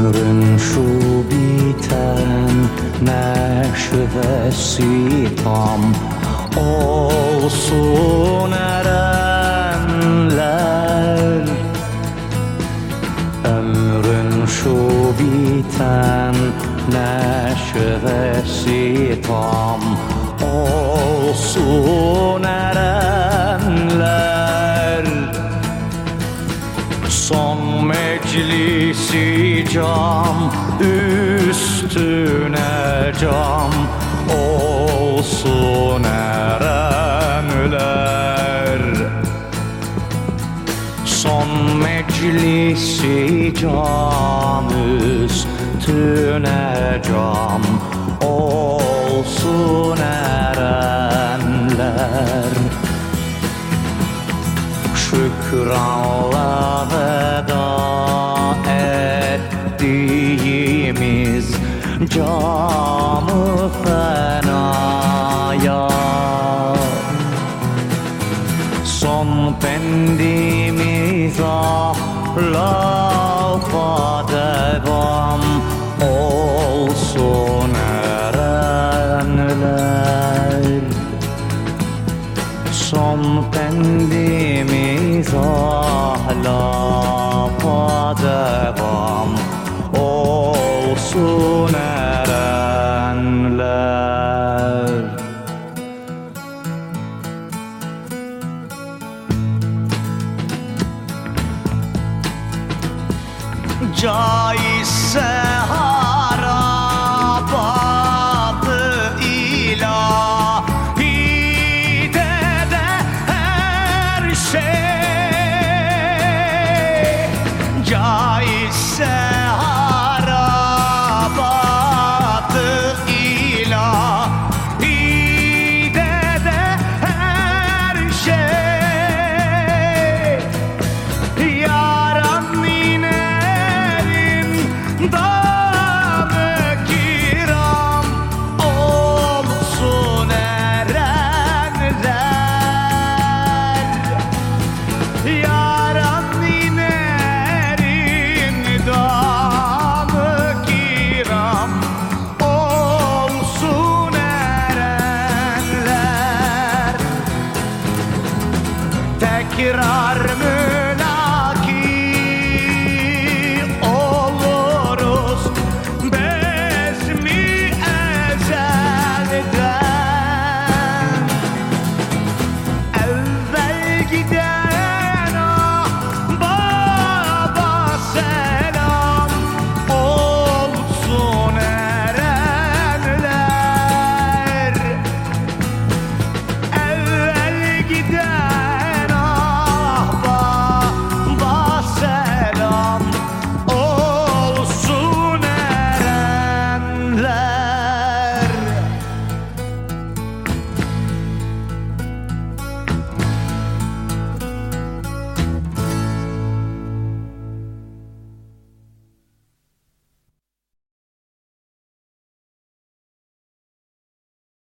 Ömrün şu biten neşvesi tam Olsun erenler. Ömrün şu biten neşvesi tam Olsun erenler. Son meclisi cam üstüne cam. Olsun erenler Son meclisi cam üstüne cam. Olsun erenler Şükranla veda ettiğimiz camı fenaya Son pendimiz ahlafa devam olsun erenler. Son pendimiz ahlafa devam olsun erenler Caizse tekrar mü